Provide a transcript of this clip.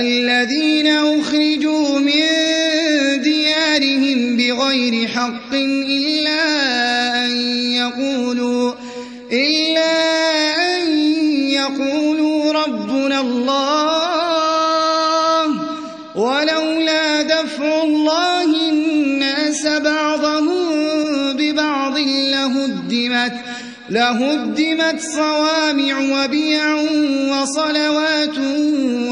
الذين أخرجوا من ديارهم بغير حق إلا أن يقولوا إلا أن يقولوا ربنا الله ولولا دفع الله الناس بعضهم ببعض لهدمت لهدمت صوامع وبيع وصلوات